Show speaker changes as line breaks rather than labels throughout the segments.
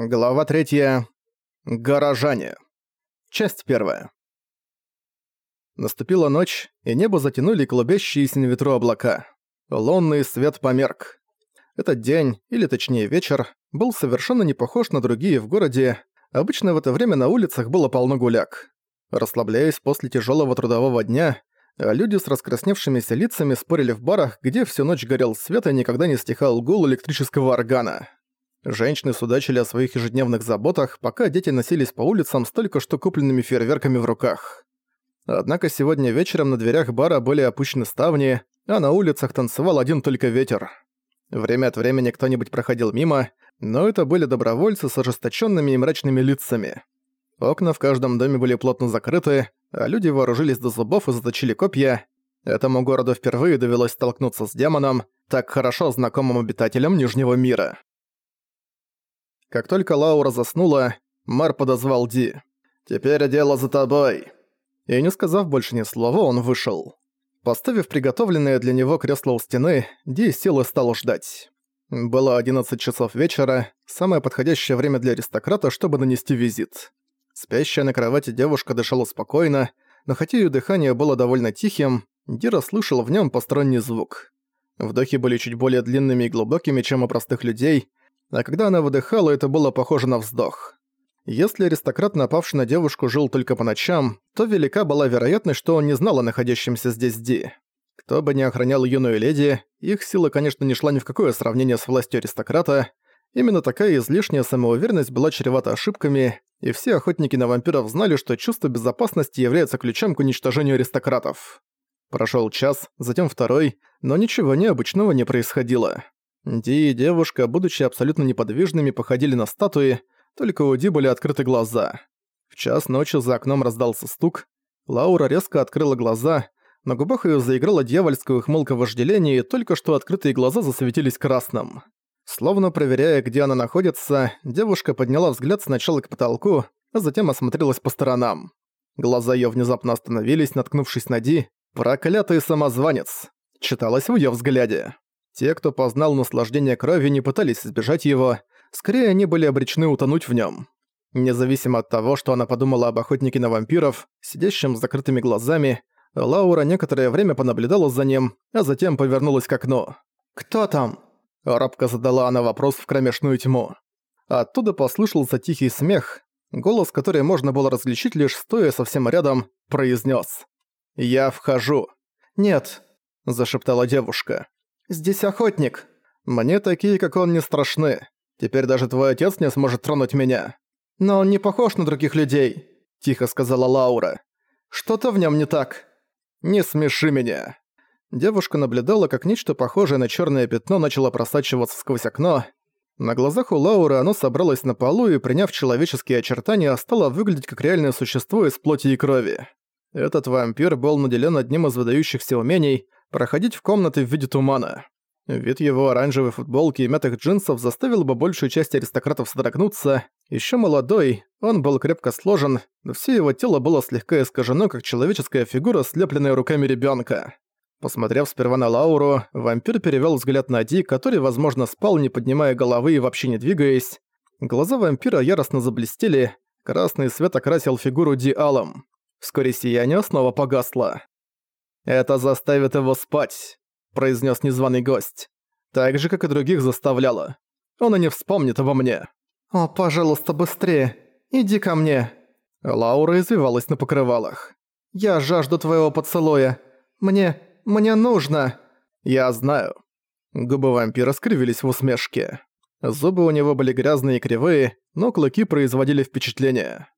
Глава 3. Горожане. Часть 1. Наступила ночь, и небо затянули клубящиеся на ветру облака. Лунный свет померк. Этот день, или точнее вечер, был совершенно не похож на другие в городе. Обычно в это время на улицах было полно гуляк. Расслабляясь после тяжелого трудового дня, люди с раскрасневшимися лицами спорили в барах, где всю ночь горел свет и никогда не стихал гул электрического органа. Женщины судачили о своих ежедневных заботах, пока дети носились по улицам с только что купленными фейерверками в руках. Однако сегодня вечером на дверях бара были опущены ставни, а на улицах танцевал один только ветер. Время от времени кто-нибудь проходил мимо, но это были добровольцы с ожесточенными и мрачными лицами. Окна в каждом доме были плотно закрыты, а люди вооружились до зубов и заточили копья. Этому городу впервые довелось столкнуться с демоном, так хорошо знакомым обитателям Нижнего мира. Как только Лаура заснула, Мар подозвал Ди. «Теперь дело за тобой». И не сказав больше ни слова, он вышел. Поставив приготовленное для него кресло у стены, Ди сел и стал ждать. Было 11 часов вечера, самое подходящее время для аристократа, чтобы нанести визит. Спящая на кровати девушка дышала спокойно, но хотя ее дыхание было довольно тихим, Ди расслышал в нем посторонний звук. Вдохи были чуть более длинными и глубокими, чем у простых людей, а когда она выдыхала, это было похоже на вздох. Если аристократ, напавший на девушку, жил только по ночам, то велика была вероятность, что он не знал о находящемся здесь Ди. Кто бы ни охранял юную леди, их сила, конечно, не шла ни в какое сравнение с властью аристократа. Именно такая излишняя самоуверенность была чревата ошибками, и все охотники на вампиров знали, что чувство безопасности является ключом к уничтожению аристократов. Прошёл час, затем второй, но ничего необычного не происходило. Ди и девушка, будучи абсолютно неподвижными, походили на статуи, только у Ди были открыты глаза. В час ночи за окном раздался стук. Лаура резко открыла глаза, на губах её заиграла дьявольская ухмылка вожделения, и только что открытые глаза засветились красным. Словно проверяя, где она находится, девушка подняла взгляд сначала к потолку, а затем осмотрелась по сторонам. Глаза её внезапно остановились, наткнувшись на Ди. «Проклятый самозванец!» читалось в её взгляде. Те, кто познал наслаждение крови, не пытались избежать его, скорее они были обречены утонуть в нем. Независимо от того, что она подумала об охотнике на вампиров, сидящем с закрытыми глазами, Лаура некоторое время понаблюдала за ним, а затем повернулась к окну. «Кто там?» Робко задала она вопрос в кромешную тьму. Оттуда послышался тихий смех, голос, который можно было различить лишь стоя совсем рядом, произнес: «Я вхожу». «Нет», – зашептала девушка. «Здесь охотник. Мне такие, как он, не страшны. Теперь даже твой отец не сможет тронуть меня. Но он не похож на других людей», – тихо сказала Лаура. «Что-то в нем не так». «Не смеши меня». Девушка наблюдала, как нечто похожее на черное пятно начало просачиваться сквозь окно. На глазах у Лауры оно собралось на полу и, приняв человеческие очертания, стало выглядеть как реальное существо из плоти и крови. Этот вампир был наделен одним из выдающихся умений – проходить в комнаты в виде тумана. Вид его оранжевой футболки и мятых джинсов заставил бы большую часть аристократов содрогнуться. Еще молодой, он был крепко сложен, но все его тело было слегка искажено, как человеческая фигура, слепленная руками ребенка. Посмотрев сперва на Лауру, вампир перевел взгляд на Ди, который, возможно, спал, не поднимая головы и вообще не двигаясь. Глаза вампира яростно заблестели, красный свет окрасил фигуру Ди алым. Вскоре сияние снова погасло. «Это заставит его спать», — произнес незваный гость. «Так же, как и других заставляло. Он и не вспомнит обо мне». «О, пожалуйста, быстрее. Иди ко мне». Лаура извивалась на покрывалах. «Я жажду твоего поцелуя. Мне... мне нужно». «Я знаю». Губы вампира скривились в усмешке. Зубы у него были грязные и кривые, но клыки производили впечатление.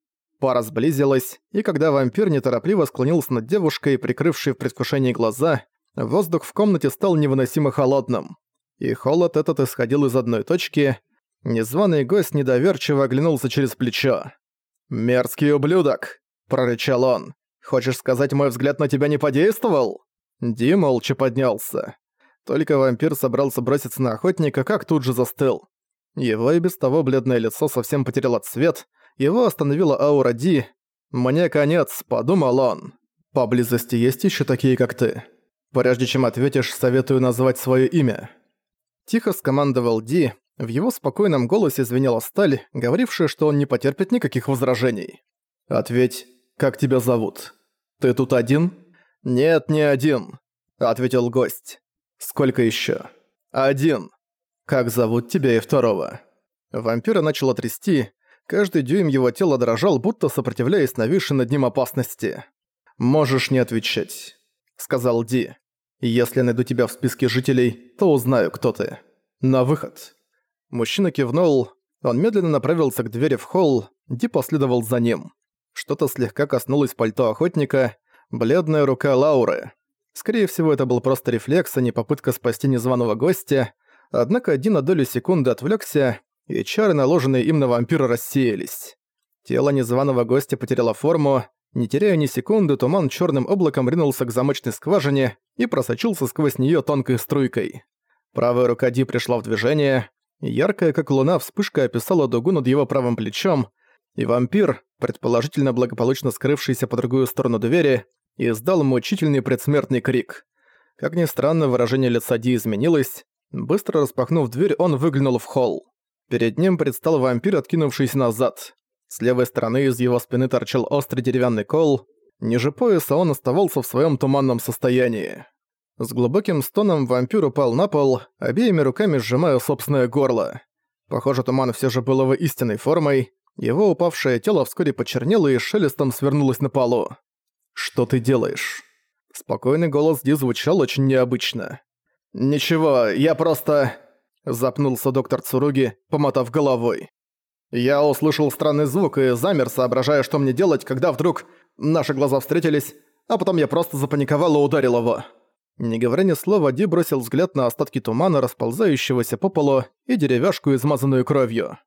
Пара сблизилась, и когда вампир неторопливо склонился над девушкой, прикрывшей в предвкушении глаза, воздух в комнате стал невыносимо холодным. И холод этот исходил из одной точки. Незваный гость недоверчиво оглянулся через плечо. «Мерзкий ублюдок!» – прорычал он. «Хочешь сказать, мой взгляд на тебя не подействовал?» Ди молча поднялся. Только вампир собрался броситься на охотника, как тут же застыл. Его и без того бледное лицо совсем потеряло цвет, его остановила аура Ди. «Мне конец», — подумал он. «Поблизости есть еще такие, как ты. Прежде чем ответишь, советую назвать свое имя». Тихо скомандовал Ди, В его спокойном голосе звенела сталь, говорившая, что он не потерпит никаких возражений. «Ответь, как тебя зовут? Ты тут один?» «Нет, не один», — ответил гость. «Сколько еще? «Один. Как зовут тебя и второго?» Вампира начало трясти, каждый дюйм его тела дрожал, будто сопротивляясь нависшей над ним опасности. «Можешь не отвечать», — сказал Ди. «Если найду тебя в списке жителей, то узнаю, кто ты. На выход». Мужчина кивнул, он медленно направился к двери в холл, Ди последовал за ним. Что-то слегка коснулось пальто охотника, бледная рука Лауры. Скорее всего, это был просто рефлекс, а не попытка спасти незваного гостя, однако один на долю секунды отвлекся, и чары, наложенные им на вампира, рассеялись. Тело незваного гостя потеряло форму, не теряя ни секунды, туман черным облаком ринулся к замочной скважине и просочился сквозь нее тонкой струйкой. Правая рука Ди пришла в движение, яркая как луна вспышка описала дугу над его правым плечом, и вампир, предположительно благополучно скрывшийся по другую сторону двери, издал мучительный предсмертный крик. Как ни странно, выражение лица Ди изменилось. Быстро распахнув дверь, он выглянул в холл. Перед ним предстал вампир, откинувшийся назад. С левой стороны из его спины торчал острый деревянный кол. Ниже пояса он оставался в своем туманном состоянии. С глубоким стоном вампир упал на пол, обеими руками сжимая собственное горло. Похоже, туман все же был его истинной формой. Его упавшее тело вскоре почернело и шелестом свернулось на полу. «Что ты делаешь?» Спокойный голос Ди звучал очень необычно. «Ничего, я просто...» Запнулся доктор Цуруги, помотав головой. Я услышал странный звук и замер, соображая, что мне делать, когда вдруг наши глаза встретились, а потом я просто запаниковал и ударил его. Не говоря ни слова, Ди бросил взгляд на остатки тумана, расползающегося по полу, и деревяшку, измазанную кровью.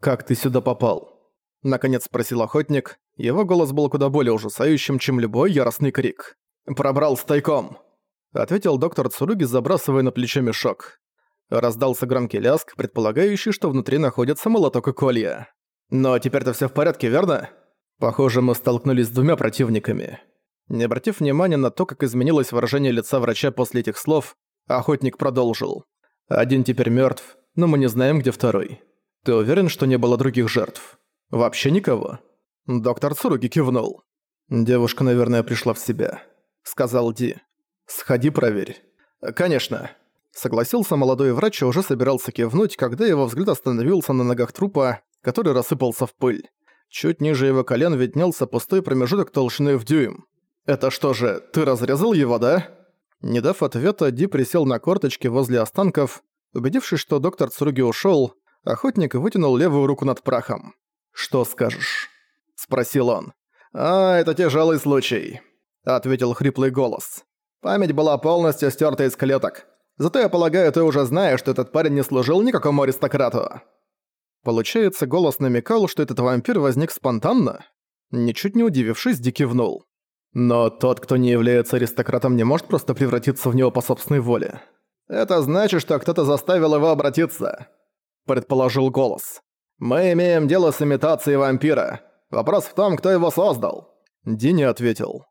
«Как ты сюда попал?» Наконец спросил охотник. Его голос был куда более ужасающим, чем любой яростный крик. «Пробрал тайком», — ответил доктор Цуруги, забрасывая на плечо мешок. Раздался громкий ляск, предполагающий, что внутри находится молоток и колья. «Но теперь-то всё в порядке, верно?» Похоже, мы столкнулись с двумя противниками. Не обратив внимания на то, как изменилось выражение лица врача после этих слов, охотник продолжил. «Один теперь мёртв, но мы не знаем, где второй. Ты уверен, что не было других жертв? Вообще никого?» Доктор Цуруги кивнул. «Девушка, наверное, пришла в себя», — сказал Ди. «Сходи, проверь». «Конечно». Согласился молодой врач и уже собирался кивнуть, когда его взгляд остановился на ногах трупа, который рассыпался в пыль. Чуть ниже его колен виднелся пустой промежуток толщиной в дюйм. «Это что же, ты разрезал его, да?» Не дав ответа, Ди присел на корточки возле останков. Убедившись, что доктор Цуруги ушёл, охотник вытянул левую руку над прахом. «Что скажешь?» – спросил он. «А, это тяжелый случай», – ответил хриплый голос. «Память была полностью стёрта из клеток. Зато я полагаю, ты уже знаешь, что этот парень не служил никакому аристократу». Получается, голос намекал, что этот вампир возник спонтанно? Ничуть не удивившись, Ди кивнул. Но тот, кто не является аристократом, не может просто превратиться в него по собственной воле. «Это значит, что кто-то заставил его обратиться», — предположил голос. «Мы имеем дело с имитацией вампира. Вопрос в том, кто его создал». Ди не ответил.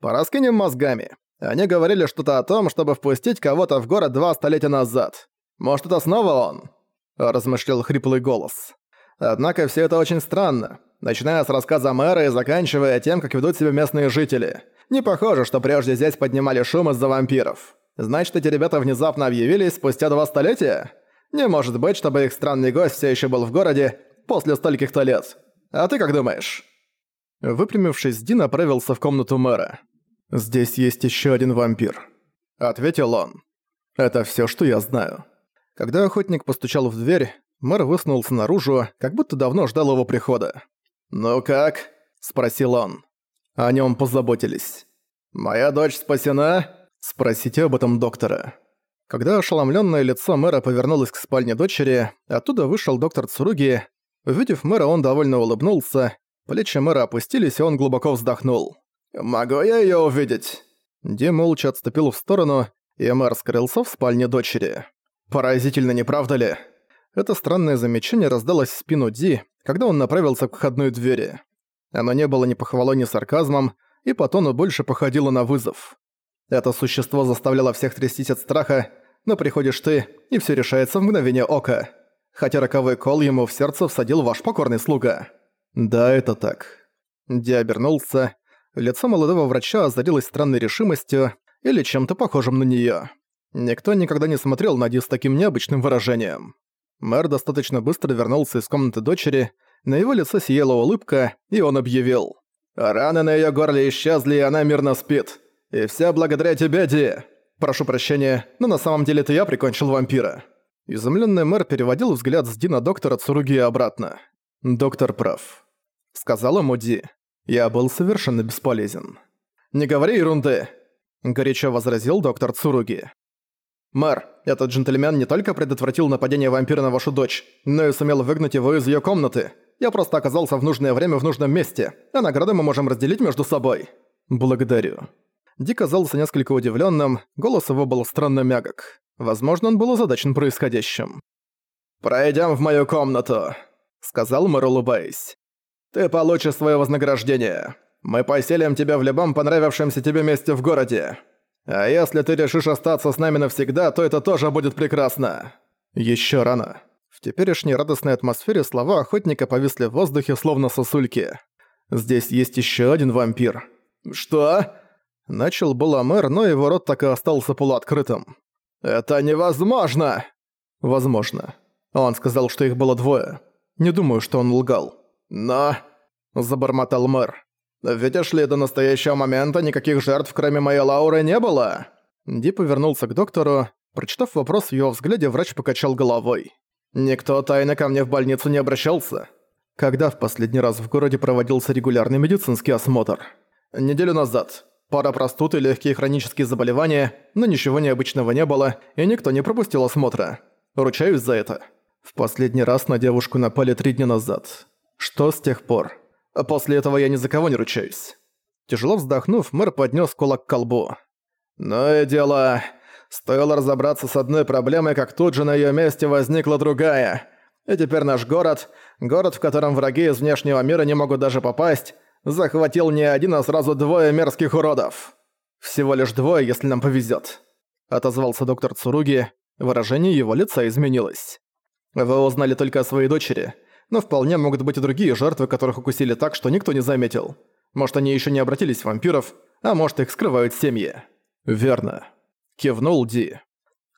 «Пораскинем мозгами. Они говорили что-то о том, чтобы впустить кого-то в город два столетия назад. Может, это снова он?» Размышлял хриплый голос. Однако все это очень странно. Начиная с рассказа мэра и заканчивая тем, как ведут себя местные жители. Не похоже, что прежде здесь поднимали шум из-за вампиров. Значит, эти ребята внезапно объявились спустя два столетия? Не может быть, чтобы их странный гость все еще был в городе после стольких-то лет. А ты как думаешь?» Выпрямившись, Ди направился в комнату мэра. «Здесь есть еще один вампир», — ответил он. «Это все, что я знаю». Когда охотник постучал в дверь, мэр высунулся наружу, как будто давно ждал его прихода. «Ну как?» – спросил он. О нем позаботились. «Моя дочь спасена?» «Спросите об этом доктора». Когда ошеломленное лицо мэра повернулось к спальне дочери, оттуда вышел доктор Цуруги. Увидев мэра, он довольно улыбнулся, плечи мэра опустились, и он глубоко вздохнул. «Могу я её увидеть?» Ди молча отступил в сторону, и мэр скрылся в спальне дочери. «Поразительно, не правда ли?» Это странное замечание раздалось в спину Ди, когда он направился к входной двери. Оно не было ни похвалой, ни сарказмом, и по тону больше походило на вызов. Это существо заставляло всех трястись от страха, но приходишь ты, и всё решается в мгновение ока. хотя роковой кол ему в сердце всадил ваш покорный слуга». «Да, это так». Ди обернулся. Лицо молодого врача озарилось странной решимостью или чем-то похожим на неё. Никто никогда не смотрел на Ди с таким необычным выражением. Мэр достаточно быстро вернулся из комнаты дочери, на его лице сияла улыбка, и он объявил. «Раны на её горле исчезли, и она мирно спит. И вся благодаря тебе, Ди. Прошу прощения, но на самом деле это я прикончил вампира». Изумлённый мэр переводил взгляд с Ди на доктора Цуруги обратно. «Доктор прав», — сказала ему Ди. «Я был совершенно бесполезен». «Не говори ерунды», — горячо возразил доктор Цуруги. «Мэр, этот джентльмен не только предотвратил нападение вампира на вашу дочь, но и сумел выгнать его из её комнаты. Я просто оказался в нужное время в нужном месте, а награды мы можем разделить между собой». «Благодарю». Ди казался несколько удивленным, голос его был странно мягок. Возможно, он был озадачен происходящим. «Пройдём в мою комнату», — сказал мэр, улыбаясь. «Ты получишь своё вознаграждение. Мы поселим тебя в любом понравившемся тебе месте в городе. А если ты решишь остаться с нами навсегда, то это тоже будет прекрасно». Ещё рано. В теперешней радостной атмосфере слова охотника повисли в воздухе, словно сосульки. «Здесь есть ещё один вампир». «Что?» Начал было мэр, но его рот так и остался полуоткрытым. «Это невозможно!» «Возможно». Он сказал, что их было двое. Не думаю, что он лгал. «Но...» – забормотал мэр. «Видишь ли, до настоящего момента никаких жертв, кроме моей Лауры, не было?» Ди повернулся к доктору. Прочитав вопрос в его взгляде, врач покачал головой. «Никто тайно ко мне в больницу не обращался?» Когда в последний раз в городе проводился регулярный медицинский осмотр? Неделю назад. Пара простуд и легкие хронические заболевания, но ничего необычного не было, и никто не пропустил осмотра. Ручаюсь за это. В последний раз на девушку напали три дня назад. Что с тех пор? После этого я ни за кого не ручаюсь. Тяжело вздохнув, мэр поднес кулак к колбу. «Ну и дело. Стоило разобраться с одной проблемой, как тут же на ее месте возникла другая. И теперь наш город, город, в котором враги из внешнего мира не могут даже попасть, захватил не один, а сразу двое мерзких уродов. Всего лишь двое, если нам повезет. Отозвался доктор Цуруги, выражение его лица изменилось. Вы узнали только о своей дочери, но вполне могут быть и другие жертвы, которых укусили так, что никто не заметил. Может, они еще не обратились в вампиров, а может, их скрывают семьи. Верно. Кивнул Ди.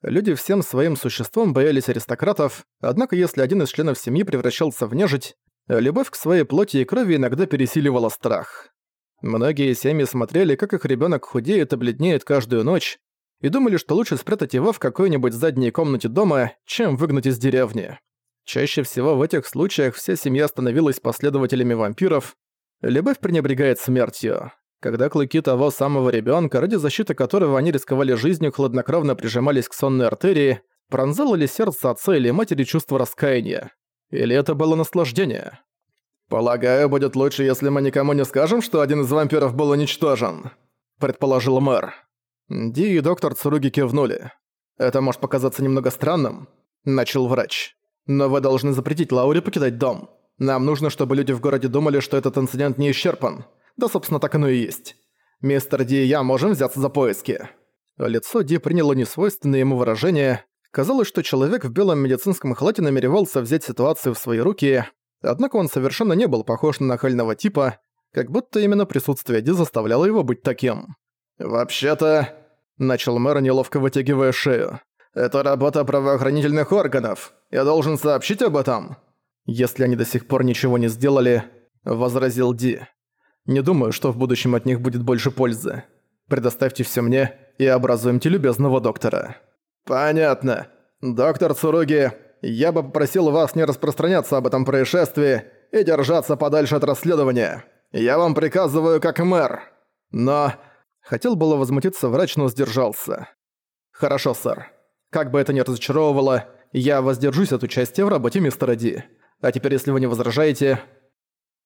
Люди всем своим существом боялись аристократов, однако если один из членов семьи превращался в нежить, Любовь к своей плоти и крови иногда пересиливала страх. Многие семьи смотрели, как их ребенок худеет и бледнеет каждую ночь, и думали, что лучше спрятать его в какой-нибудь задней комнате дома, чем выгнать из деревни. Чаще всего в этих случаях вся семья становилась последователями вампиров. Любовь пренебрегает смертью. Когда клыки того самого ребенка, ради защиты которого они рисковали жизнью, хладнокровно прижимались к сонной артерии, пронзало ли сердце отца или матери чувство раскаяния. Или это было наслаждение? «Полагаю, будет лучше, если мы никому не скажем, что один из вампиров был уничтожен», — предположил мэр. Ди и доктор Цуруги кивнули. «Это может показаться немного странным», — начал врач. «Но вы должны запретить Лауре покидать дом. Нам нужно, чтобы люди в городе думали, что этот инцидент не исчерпан. Да, собственно, так оно и есть. Мистер Ди и я можем взяться за поиски». Лицо Ди приняло несвойственное ему выражение, Казалось, что человек в белом медицинском халате намеревался взять ситуацию в свои руки, однако он совершенно не был похож на нахального типа, как будто именно присутствие Ди заставляло его быть таким. «Вообще-то...» — начал мэр, неловко вытягивая шею. «Это работа правоохранительных органов. Я должен сообщить об этом». «Если они до сих пор ничего не сделали...» — возразил Ди. «Не думаю, что в будущем от них будет больше пользы. Предоставьте все мне и образуемте любезного доктора». «Понятно. Доктор Цуруги, я бы попросил вас не распространяться об этом происшествии и держаться подальше от расследования. Я вам приказываю как мэр. Но...» Хотел было возмутиться врач, но сдержался. «Хорошо, сэр. Как бы это ни разочаровывало, я воздержусь от участия в работе мистера Ди. А теперь, если вы не возражаете...»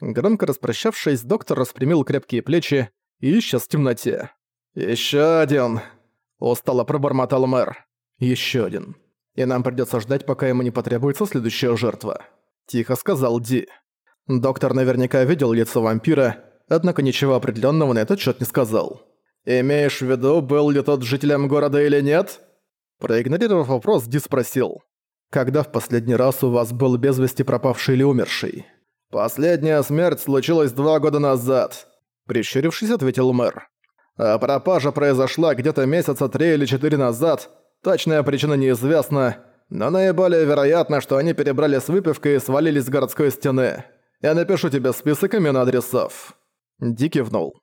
Громко распрощавшись, доктор распрямил крепкие плечи и исчез в темноте. «Ещё один!» – устало пробормотал мэр. Еще один. И нам придется ждать, пока ему не потребуется следующая жертва. Тихо сказал Ди. Доктор наверняка видел лицо вампира, однако ничего определенного на этот счет не сказал. «Имеешь в виду, был ли тот жителем города или нет?» Проигнорировав вопрос, Ди спросил. Когда в последний раз у вас был без вести пропавший или умерший? Последняя смерть случилась два года назад, прищурившись, ответил мэр. А пропажа произошла где-то месяца три или четыре назад. Точная причина неизвестна, но наиболее вероятно, что они перебрали с выпивкой и свалились с городской стены. Я напишу тебе список имен адресов». Ди кивнул.